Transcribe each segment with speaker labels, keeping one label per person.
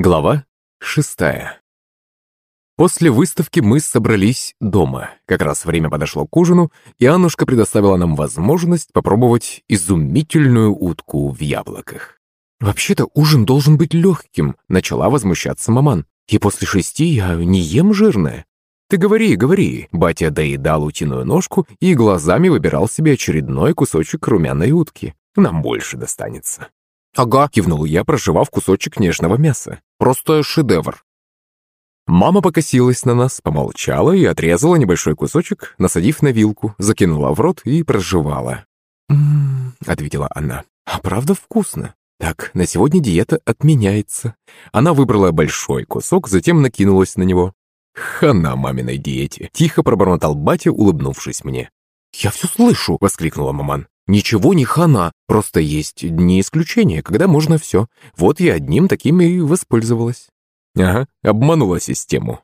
Speaker 1: Глава шестая. После выставки мы собрались дома. Как раз время подошло к ужину, и Аннушка предоставила нам возможность попробовать изумительную утку в яблоках. «Вообще-то ужин должен быть легким», — начала возмущаться маман. «И после шести я не ем жирное». «Ты говори, говори», — батя доедал утиную ножку и глазами выбирал себе очередной кусочек румяной утки. «Нам больше достанется». «Ага», — кивнул я, проживав кусочек нежного мяса. «Просто шедевр». Мама покосилась на нас, помолчала и отрезала небольшой кусочек, насадив на вилку, закинула в рот и прожевала. «М-м-м», ответила она. «А правда вкусно. Так, на сегодня диета отменяется». Она выбрала большой кусок, затем накинулась на него. «Хана маминой диете!» Тихо пробормотал батя, улыбнувшись мне. «Я все слышу!» — воскликнула маман. Ничего не хана, просто есть дни исключения, когда можно все. Вот я одним таким и воспользовалась. Ага, обманула систему.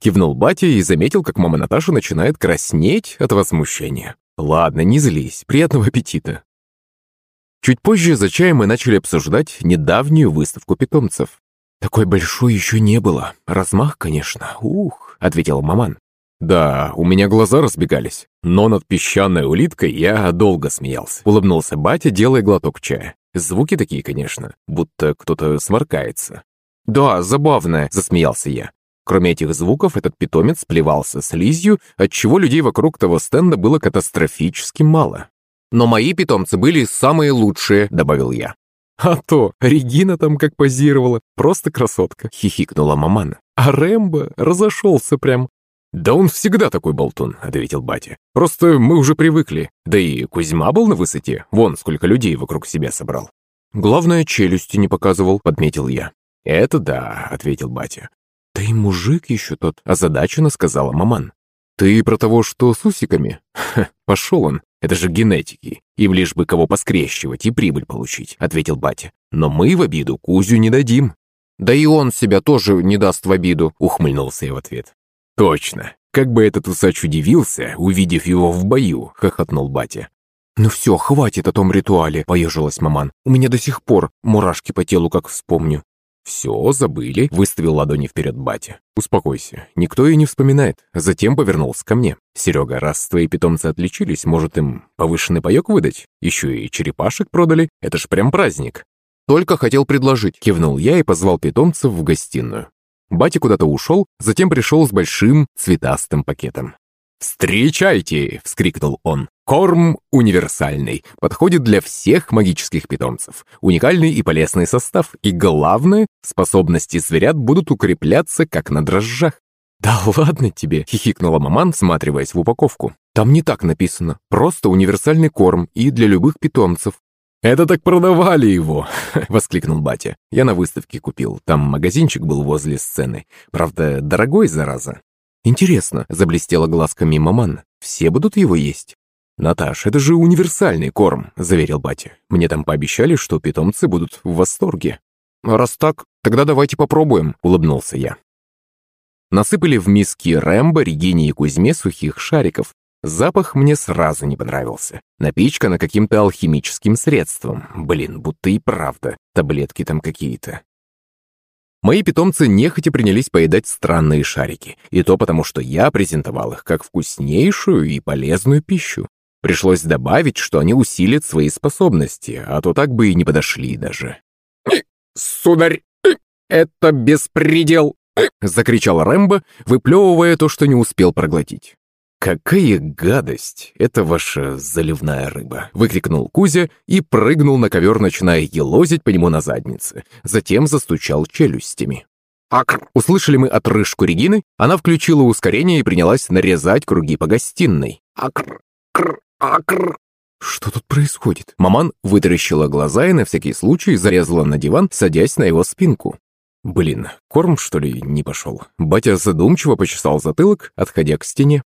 Speaker 1: Кивнул батя и заметил, как мама Наташа начинает краснеть от возмущения. Ладно, не злись, приятного аппетита. Чуть позже за чаем мы начали обсуждать недавнюю выставку питомцев. «Такой большой еще не было. Размах, конечно. Ух», — ответила маман. Да, у меня глаза разбегались, но над песчаной улиткой я долго смеялся. Улыбнулся батя, делая глоток чая. Звуки такие, конечно, будто кто-то сморкается. «Да, забавно», — засмеялся я. Кроме этих звуков, этот питомец плевался слизью, отчего людей вокруг того стенда было катастрофически мало. «Но мои питомцы были самые лучшие», — добавил я. «А то, Регина там как позировала, просто красотка», — хихикнула мамана. А Рэмбо разошелся прям. «Да он всегда такой болтун», — ответил батя. «Просто мы уже привыкли. Да и Кузьма был на высоте. Вон сколько людей вокруг себя собрал». «Главное, челюсти не показывал», — подметил я. «Это да», — ответил батя. «Да и мужик еще тот», — озадаченно сказала маман. «Ты про того, что с усиками?» Ха, «Пошел он. Это же генетики. Им лишь бы кого поскрещивать и прибыль получить», — ответил батя. «Но мы в обиду Кузю не дадим». «Да и он себя тоже не даст в обиду», — ухмыльнулся я в ответ. «Точно! Как бы этот усач удивился, увидев его в бою!» — хохотнул батя. «Ну все, хватит о том ритуале», — поежилась маман. «У меня до сих пор мурашки по телу, как вспомню». «Все, забыли», — выставил ладони вперед батя. «Успокойся, никто и не вспоминает». Затем повернулся ко мне. «Серега, раз твои питомцы отличились, может им повышенный паек выдать? Еще и черепашек продали? Это ж прям праздник». «Только хотел предложить», — кивнул я и позвал питомцев в гостиную. Батя куда-то ушел, затем пришел с большим цветастым пакетом. «Встречайте!» — вскрикнул он. «Корм универсальный, подходит для всех магических питомцев. Уникальный и полезный состав, и главное, способности зверят будут укрепляться, как на дрожжах». «Да ладно тебе!» — хихикнула маман, всматриваясь в упаковку. «Там не так написано. Просто универсальный корм и для любых питомцев. «Это так продавали его!» — воскликнул батя. «Я на выставке купил. Там магазинчик был возле сцены. Правда, дорогой, зараза». «Интересно», — заблестела глазками маман. «Все будут его есть?» «Наташ, это же универсальный корм», — заверил батя. «Мне там пообещали, что питомцы будут в восторге». «Раз так, тогда давайте попробуем», — улыбнулся я. Насыпали в миски Рэмбо, Регине и Кузьме сухих шариков, Запах мне сразу не понравился. Напичкана каким-то алхимическим средством. Блин, будто и правда. Таблетки там какие-то. Мои питомцы нехотя принялись поедать странные шарики. И то потому, что я презентовал их как вкуснейшую и полезную пищу. Пришлось добавить, что они усилят свои способности, а то так бы и не подошли даже. «Сударь, это беспредел!» — закричал Рэмбо, выплевывая то, что не успел проглотить. «Какая гадость! Это ваша заливная рыба!» — выкрикнул Кузя и прыгнул на ковер, начиная елозить по нему на заднице. Затем застучал челюстями. «Акр!» Услышали мы отрыжку Регины, она включила ускорение и принялась нарезать круги по гостиной. «Акр! Кр! Акр!» «Что тут происходит?» Маман вытаращила глаза и на всякий случай зарезала на диван, садясь на его спинку. Блин, корм, что ли, не пошел? Батя задумчиво почесал затылок, отходя к стене.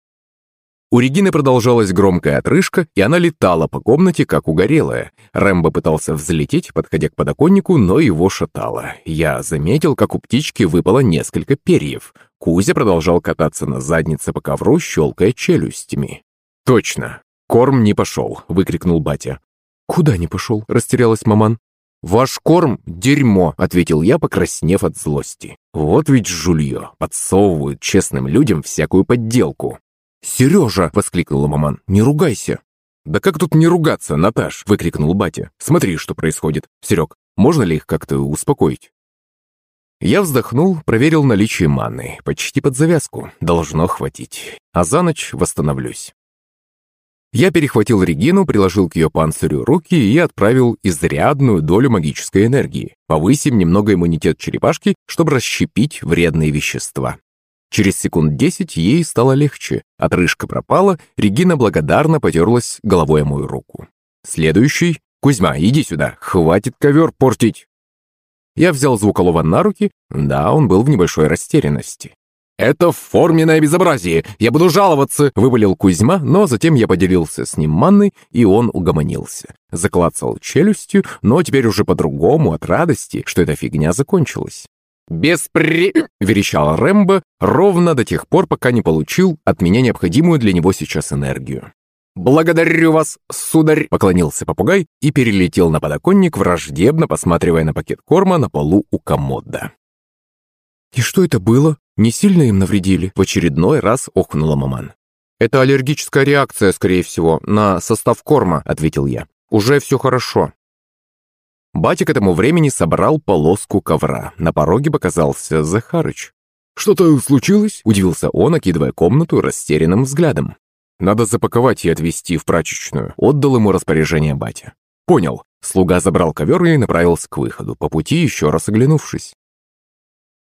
Speaker 1: У Регины продолжалась громкая отрыжка, и она летала по комнате, как угорелая. Рэмбо пытался взлететь, подходя к подоконнику, но его шатало. Я заметил, как у птички выпало несколько перьев. Кузя продолжал кататься на заднице по ковру, щелкая челюстями. «Точно! Корм не пошел!» — выкрикнул батя. «Куда не пошел?» — растерялась маман. «Ваш корм – дерьмо», – ответил я, покраснев от злости. «Вот ведь жулье, подсовывают честным людям всякую подделку». «Сережа!» – воскликнула маман. «Не ругайся!» «Да как тут не ругаться, Наташ?» – выкрикнул батя. «Смотри, что происходит. Серег, можно ли их как-то успокоить?» Я вздохнул, проверил наличие маны. Почти под завязку. Должно хватить. А за ночь восстановлюсь. Я перехватил Регину, приложил к ее панцирю руки и отправил изрядную долю магической энергии. Повысим немного иммунитет черепашки, чтобы расщепить вредные вещества. Через секунд десять ей стало легче. Отрыжка пропала, Регина благодарно потерлась головой о мою руку. Следующий. «Кузьма, иди сюда, хватит ковер портить!» Я взял Звуколова на руки, да, он был в небольшой растерянности. «Это форменное безобразие! Я буду жаловаться!» — вывалил Кузьма, но затем я поделился с ним манной, и он угомонился. Заклацал челюстью, но теперь уже по-другому, от радости, что эта фигня закончилась. «Беспре...» — верещал Рэмбо ровно до тех пор, пока не получил от меня необходимую для него сейчас энергию. «Благодарю вас, сударь!» — поклонился попугай и перелетел на подоконник, враждебно посматривая на пакет корма на полу у комода. «И что это было? Не сильно им навредили?» В очередной раз охнула маман. «Это аллергическая реакция, скорее всего, на состав корма», — ответил я. «Уже все хорошо». Батя к этому времени собрал полоску ковра. На пороге показался Захарыч. «Что-то случилось?» – удивился он, окидывая комнату растерянным взглядом. «Надо запаковать и отвезти в прачечную», – отдал ему распоряжение батя. «Понял». Слуга забрал ковер и направился к выходу, по пути еще раз оглянувшись.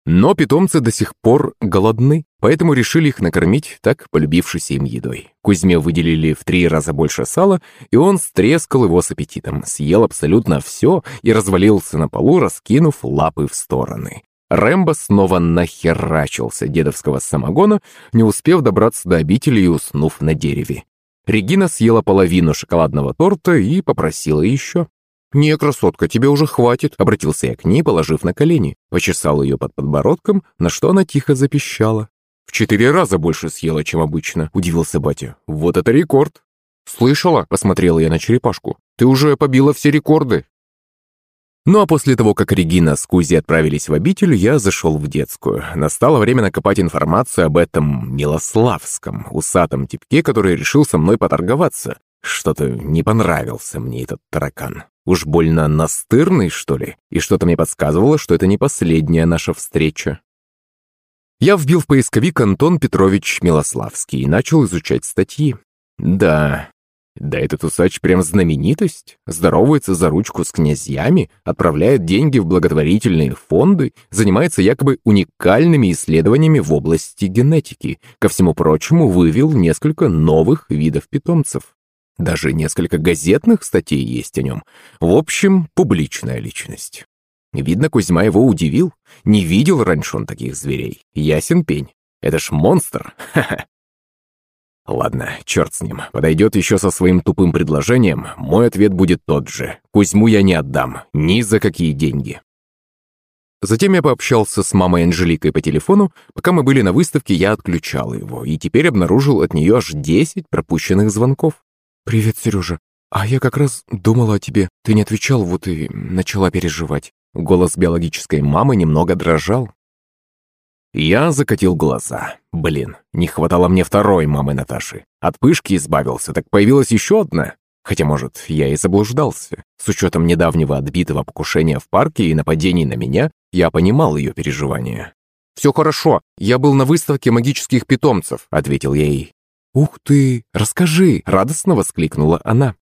Speaker 1: Но питомцы до сих пор голодны, поэтому решили их накормить так полюбившейся им едой. Кузьме выделили в три раза больше сала, и он стрескал его с аппетитом, съел абсолютно все и развалился на полу, раскинув лапы в стороны. Рэмбо снова нахерачился дедовского самогона, не успев добраться до обители и уснув на дереве. Регина съела половину шоколадного торта и попросила еще. «Не, красотка, тебе уже хватит», — обратился я к ней, положив на колени. Почесал ее под подбородком, на что она тихо запищала. «В четыре раза больше съела, чем обычно», — удивился батя. «Вот это рекорд!» «Слышала?» — посмотрела я на черепашку. «Ты уже побила все рекорды!» Ну а после того, как Регина с Кузи отправились в обитель, я зашел в детскую. Настало время накопать информацию об этом Милославском, усатом типке, который решил со мной поторговаться. Что-то не понравился мне этот таракан. Уж больно настырный, что ли? И что-то мне подсказывало, что это не последняя наша встреча. Я вбил в поисковик Антон Петрович Милославский и начал изучать статьи. Да, да этот усач прям знаменитость. Здоровается за ручку с князьями, отправляет деньги в благотворительные фонды, занимается якобы уникальными исследованиями в области генетики. Ко всему прочему, вывел несколько новых видов питомцев. Даже несколько газетных статей есть о нем. В общем, публичная личность. Видно, Кузьма его удивил. Не видел раньше он таких зверей. Ясен пень. Это ж монстр. Ладно, черт с ним. Подойдет еще со своим тупым предложением. Мой ответ будет тот же. Кузьму я не отдам. Ни за какие деньги. Затем я пообщался с мамой Анжеликой по телефону. Пока мы были на выставке, я отключал его. И теперь обнаружил от нее аж 10 пропущенных звонков. «Привет, Сережа. А я как раз думала о тебе. Ты не отвечал, вот и начала переживать». Голос биологической мамы немного дрожал. Я закатил глаза. Блин, не хватало мне второй мамы Наташи. От пышки избавился, так появилась еще одна. Хотя, может, я и заблуждался. С учетом недавнего отбитого покушения в парке и нападений на меня, я понимал ее переживания. «Все хорошо, я был на выставке магических питомцев», — ответил я ей. «Ух ты! Расскажи!» — радостно воскликнула она.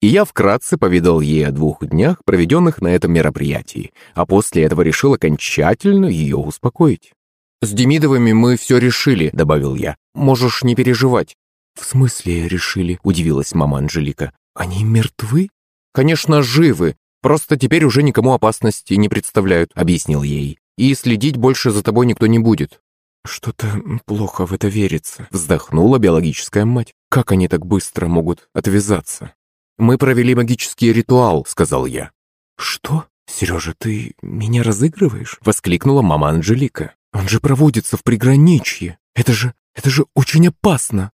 Speaker 1: И я вкратце поведал ей о двух днях, проведенных на этом мероприятии, а после этого решил окончательно ее успокоить. «С Демидовыми мы все решили», — добавил я. «Можешь не переживать». «В смысле решили?» — удивилась мама Анжелика. «Они мертвы?» «Конечно, живы. Просто теперь уже никому опасности не представляют», — объяснил ей. «И следить больше за тобой никто не будет». «Что-то плохо в это верится», — вздохнула биологическая мать. «Как они так быстро могут отвязаться?» «Мы провели магический ритуал», — сказал я. «Что? Сережа, ты меня разыгрываешь?» — воскликнула мама Анжелика. «Он же проводится в приграничье. Это же... это же очень опасно!»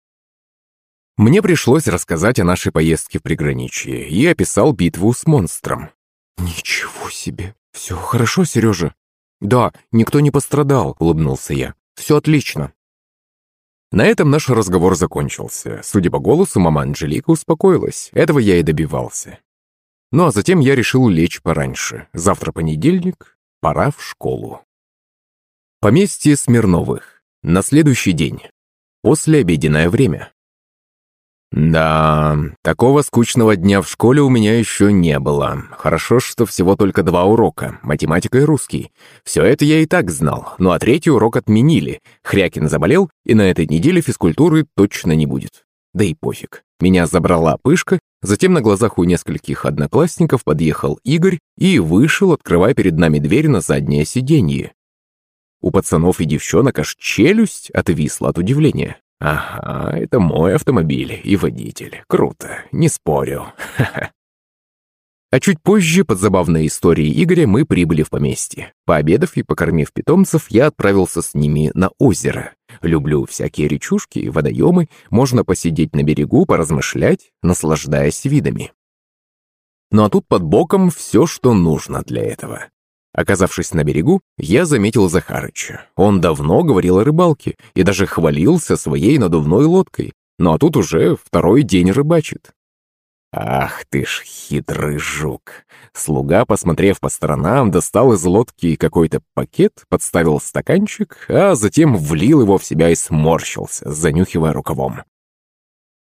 Speaker 1: Мне пришлось рассказать о нашей поездке в приграничье и описал битву с монстром. «Ничего себе! Все хорошо, Сережа?» «Да, никто не пострадал», — улыбнулся я. «Все отлично». На этом наш разговор закончился. Судя по голосу, мама Анжелика успокоилась. Этого я и добивался. Ну а затем я решил лечь пораньше. Завтра понедельник, пора в школу. Поместье Смирновых. На следующий день. После обеденное время. Да, такого скучного дня в школе у меня еще не было. Хорошо, что всего только два урока, математика и русский. Все это я и так знал, ну а третий урок отменили. Хрякин заболел, и на этой неделе физкультуры точно не будет. Да и пофиг. Меня забрала пышка, затем на глазах у нескольких одноклассников подъехал Игорь и вышел, открывая перед нами дверь на заднее сиденье. У пацанов и девчонок аж челюсть отвисла от удивления. Ага, это мой автомобиль и водитель. Круто, не спорю. А чуть позже, под забавной историей Игоря, мы прибыли в поместье. Пообедав и покормив питомцев, я отправился с ними на озеро. Люблю всякие речушки и водоемы, можно посидеть на берегу, поразмышлять, наслаждаясь видами. Ну а тут под боком все, что нужно для этого. Оказавшись на берегу, я заметил Захарыча. Он давно говорил о рыбалке и даже хвалился своей надувной лодкой. Ну а тут уже второй день рыбачит. Ах ты ж хитрый жук. Слуга, посмотрев по сторонам, достал из лодки какой-то пакет, подставил стаканчик, а затем влил его в себя и сморщился, занюхивая рукавом.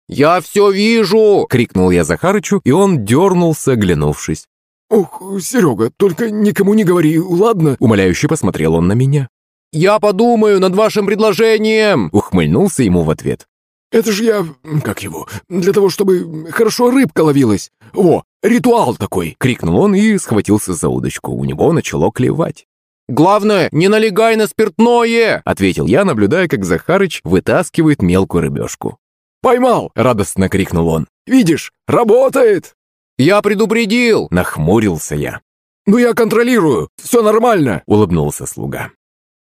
Speaker 2: «Я все вижу!»
Speaker 1: — крикнул я Захарычу, и он дернулся, оглянувшись.
Speaker 3: «Ох, Серега, только никому не говори, ладно?»
Speaker 1: Умоляюще посмотрел он на меня.
Speaker 2: «Я подумаю над вашим предложением!»
Speaker 1: Ухмыльнулся ему в ответ.
Speaker 3: «Это же я... как его? Для того, чтобы хорошо рыбка ловилась. О, ритуал такой!»
Speaker 1: Крикнул он и схватился за удочку. У него начало клевать.
Speaker 2: «Главное, не налегай на спиртное!»
Speaker 1: Ответил я, наблюдая, как Захарыч вытаскивает мелкую рыбешку.
Speaker 3: «Поймал!» — радостно крикнул он. «Видишь, работает!»
Speaker 2: «Я предупредил!»
Speaker 1: — нахмурился я.
Speaker 3: «Ну я контролирую, все нормально!»
Speaker 1: — улыбнулся слуга.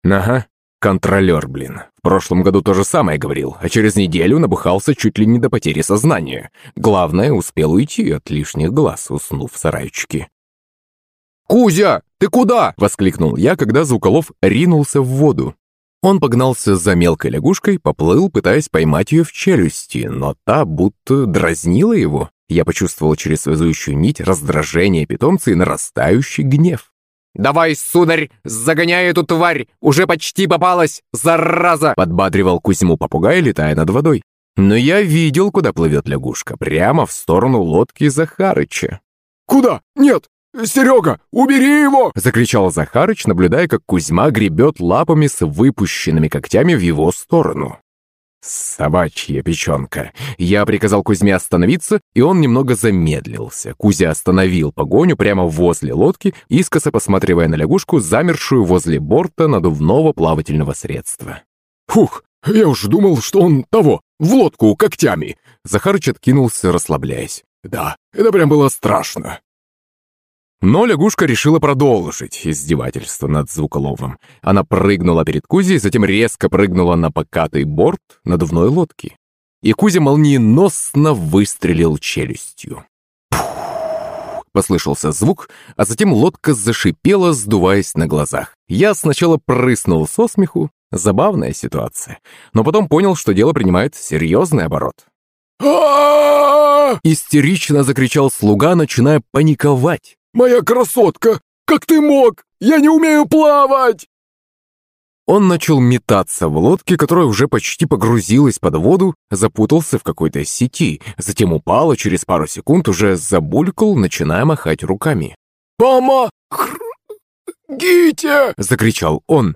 Speaker 1: «Ага, контролер, блин. В прошлом году то же самое говорил, а через неделю набухался чуть ли не до потери сознания. Главное, успел уйти от лишних глаз, уснув в сарайчике».
Speaker 2: «Кузя, ты куда?»
Speaker 1: — воскликнул я, когда Звуколов ринулся в воду. Он погнался за мелкой лягушкой, поплыл, пытаясь поймать ее в челюсти, но та будто дразнила его. Я почувствовал через связующую нить раздражение питомца и нарастающий гнев.
Speaker 2: «Давай, сударь, загоняй эту тварь! Уже почти попалась, зараза!»
Speaker 1: Подбадривал Кузьму попугай, летая над водой. Но я видел, куда плывет лягушка, прямо в сторону лодки Захарыча.
Speaker 3: «Куда? Нет! Серега, убери его!»
Speaker 1: Закричал Захарыч, наблюдая, как Кузьма гребет лапами с выпущенными когтями в его сторону. Собачья печенка. Я приказал Кузьме остановиться, и он немного замедлился. Кузя остановил погоню прямо возле лодки, искоса посматривая на лягушку, замершую возле борта надувного плавательного средства.
Speaker 3: «Фух, я уж думал, что он того, в лодку когтями!»
Speaker 1: Захарыч откинулся, расслабляясь.
Speaker 3: «Да, это прям было страшно!»
Speaker 1: Но лягушка решила продолжить издевательство над звуколовом. Она прыгнула перед Кузей, затем резко прыгнула на покатый борт надувной лодки. И Кузя молниеносно выстрелил челюстью. Послышался звук, а затем лодка зашипела, сдуваясь на глазах. Я сначала прыснул со смеху, забавная ситуация, но потом понял, что дело принимает серьезный оборот. Истерично закричал слуга, начиная паниковать.
Speaker 3: «Моя красотка! Как ты мог? Я не умею плавать!»
Speaker 1: Он начал метаться в лодке, которая уже почти погрузилась под воду, запутался в какой-то сети, затем упал и через пару секунд уже забулькал, начиная махать руками.
Speaker 3: «Помогите!»
Speaker 1: — закричал он.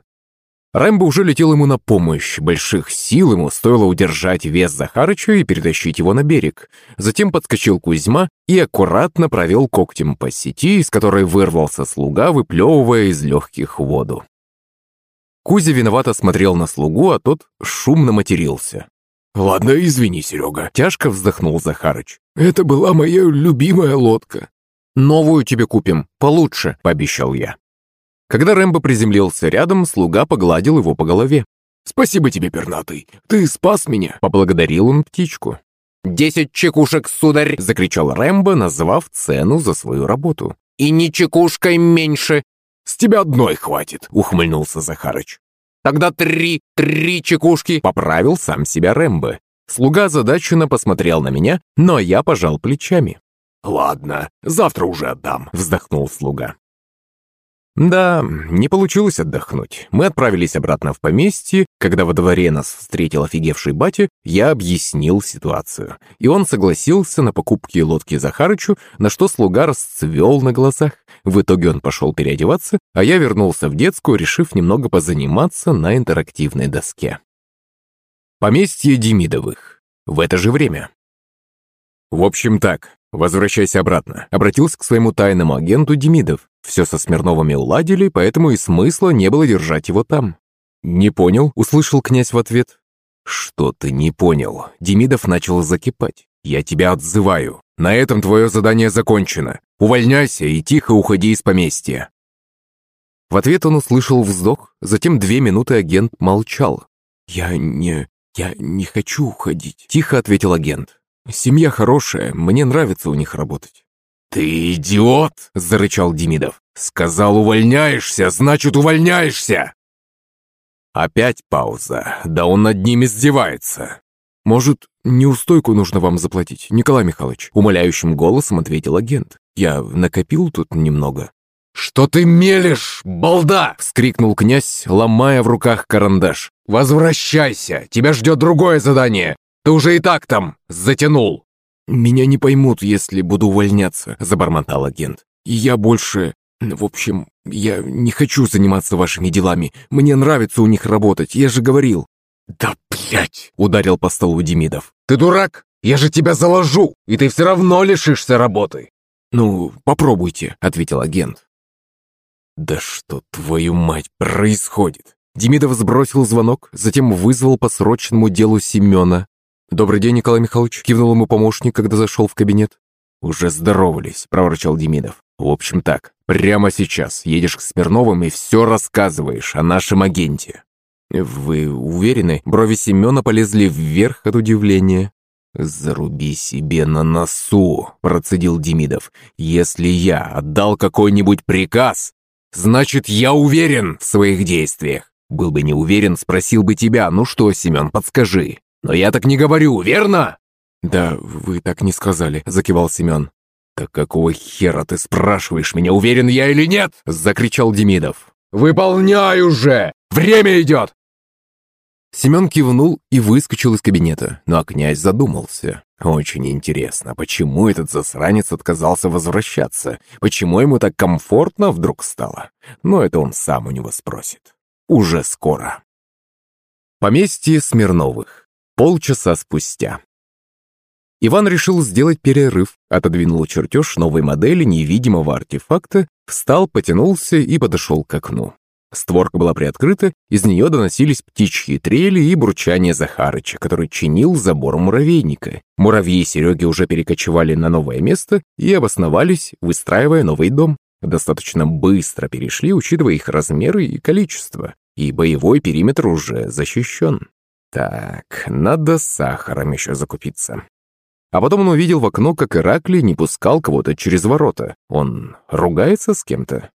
Speaker 1: Рэмбо уже летел ему на помощь. Больших сил ему стоило удержать вес Захарыча и перетащить его на берег. Затем подскочил Кузьма и аккуратно провел когтем по сети, из которой вырвался слуга, выплевывая из легких воду. Кузя виновато смотрел на слугу, а тот шумно матерился.
Speaker 3: «Ладно, извини, Серега», —
Speaker 1: тяжко вздохнул Захарыч.
Speaker 3: «Это была моя любимая лодка».
Speaker 1: «Новую тебе купим, получше», — пообещал я. Когда Рэмбо приземлился рядом, слуга погладил его по голове.
Speaker 3: «Спасибо тебе, пернатый, ты спас меня!»
Speaker 1: Поблагодарил он птичку.
Speaker 2: «Десять чекушек, сударь!»
Speaker 1: — закричал Рэмбо, назвав цену за свою работу.
Speaker 2: и ни чекушкой меньше.
Speaker 3: С тебя одной хватит, ухмыльнулся Захарыч.
Speaker 2: Тогда три, три чекушки.
Speaker 1: Поправил сам себя Рэмбо. Слуга озадаченно посмотрел на меня, но я пожал плечами.
Speaker 3: «Ладно, завтра уже отдам», —
Speaker 1: вздохнул слуга. Да, не получилось отдохнуть. Мы отправились обратно в поместье. Когда во дворе нас встретил офигевший батя, я объяснил ситуацию. И он согласился на покупки лодки Захарычу, на что слуга расцвел на глазах. В итоге он пошел переодеваться, а я вернулся в детскую, решив немного позаниматься на интерактивной доске. Поместье Демидовых. В это же время. В общем так, возвращайся обратно. Обратился к своему тайному агенту Демидов. Все со Смирновыми уладили, поэтому и смысла не было держать его там. «Не понял», — услышал князь в ответ. «Что ты не понял?» Демидов начал закипать. «Я тебя отзываю. На этом твое задание закончено. Увольняйся и тихо уходи из поместья». В ответ он услышал вздох, затем две минуты агент молчал. «Я не... я не хочу уходить», — тихо ответил агент. «Семья хорошая, мне нравится у них работать».
Speaker 3: «Ты идиот!» – зарычал Демидов. «Сказал, увольняешься, значит, увольняешься!» Опять пауза. Да он над ним издевается.
Speaker 1: «Может, неустойку нужно вам заплатить, Николай Михайлович?» Умоляющим голосом ответил агент. «Я накопил тут немного».
Speaker 3: «Что ты мелешь, балда?» – вскрикнул князь, ломая в руках карандаш. «Возвращайся! Тебя ждет другое задание! Ты уже и так там затянул!»
Speaker 1: «Меня не поймут, если буду увольняться», — забормотал агент. «И я больше... В общем, я не хочу заниматься вашими делами. Мне нравится у них работать, я же говорил».
Speaker 3: «Да блять!» — ударил по столу Демидов. «Ты дурак? Я же тебя заложу, и ты все равно лишишься работы!»
Speaker 1: «Ну, попробуйте», — ответил агент.
Speaker 3: «Да что, твою мать, происходит?»
Speaker 1: Демидов сбросил звонок, затем вызвал по срочному делу Семена, «Добрый день, Николай Михайлович», — кивнул ему помощник, когда зашел в кабинет.
Speaker 3: «Уже здоровались», — проворчал Демидов. «В общем так, прямо сейчас едешь к Смирновым и все рассказываешь о нашем агенте».
Speaker 1: «Вы уверены?» Брови Семена полезли вверх от удивления.
Speaker 3: «Заруби себе на носу», — процедил Демидов. «Если я отдал какой-нибудь приказ, значит, я уверен в своих действиях. Был бы не уверен, спросил бы тебя, ну что, Семен, подскажи, но я так не говорю, верно?»
Speaker 1: «Да, вы так не сказали», — закивал Семен.
Speaker 3: «Так какого хера ты спрашиваешь меня, уверен я или нет?» — закричал Демидов. «Выполняй уже! Время идет!»
Speaker 1: Семен кивнул и выскочил из кабинета, ну а князь задумался. Очень интересно, почему этот засранец отказался возвращаться? Почему ему так комфортно вдруг стало? Но это он сам у него спросит. Уже скоро. Поместье Смирновых. Полчаса спустя. Иван решил сделать перерыв, отодвинул чертеж новой модели невидимого артефакта, встал, потянулся и подошел к окну. Створка была приоткрыта, из нее доносились птичьи трели и бурчание Захарыча, который чинил забор муравейника. Муравьи и Сереги уже перекочевали на новое место и обосновались, выстраивая новый дом. Достаточно быстро перешли, учитывая их размеры и количество, и боевой периметр уже защищен. Так, надо сахаром еще закупиться. А потом он увидел в окно, как Ираклий не пускал кого-то через ворота. Он ругается с кем-то?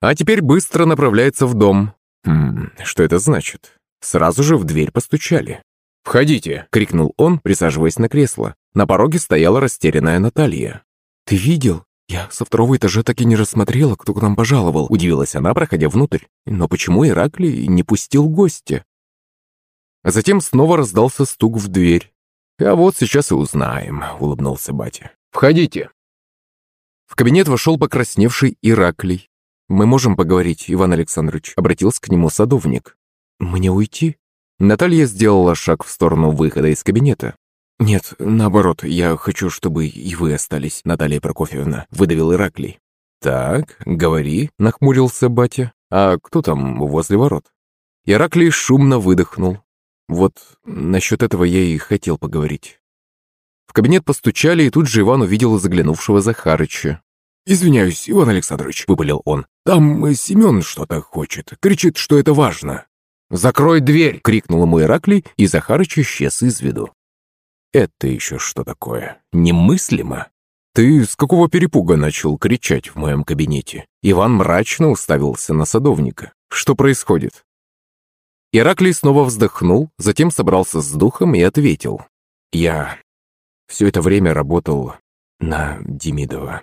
Speaker 1: А теперь быстро направляется в дом. Хм, что это значит? Сразу же в дверь постучали. «Входите!» — крикнул он, присаживаясь на кресло. На пороге стояла растерянная Наталья. «Ты видел? Я со второго этажа так и не рассмотрела, кто к нам пожаловал», — удивилась она, проходя внутрь. «Но почему Ираклий не пустил гостя?» А затем снова раздался стук в дверь. «А вот сейчас и узнаем», — улыбнулся батя. «Входите». В кабинет вошел покрасневший Ираклий. «Мы можем поговорить, Иван Александрович?» — обратился к нему садовник. «Мне уйти?» Наталья сделала шаг в сторону выхода из кабинета. «Нет, наоборот, я хочу, чтобы и вы остались, Наталья Прокофьевна», — выдавил Ираклий. «Так, говори», — нахмурился батя. «А кто там возле ворот?» Ираклий шумно выдохнул. Вот насчет этого я и хотел поговорить. В кабинет постучали, и тут же Иван увидел заглянувшего Захарыча.
Speaker 3: «Извиняюсь, Иван Александрович», — выпалил он. «Там Семен что-то хочет, кричит, что это важно».
Speaker 1: «Закрой дверь!» — крикнул ему Ираклий, и Захарыч исчез из виду. «Это еще что такое? Немыслимо!» «Ты с какого перепуга начал кричать в моем кабинете?» Иван мрачно уставился на садовника. «Что происходит?» Ираклий снова вздохнул, затем собрался с духом и ответил. «Я все это время работал на Демидова.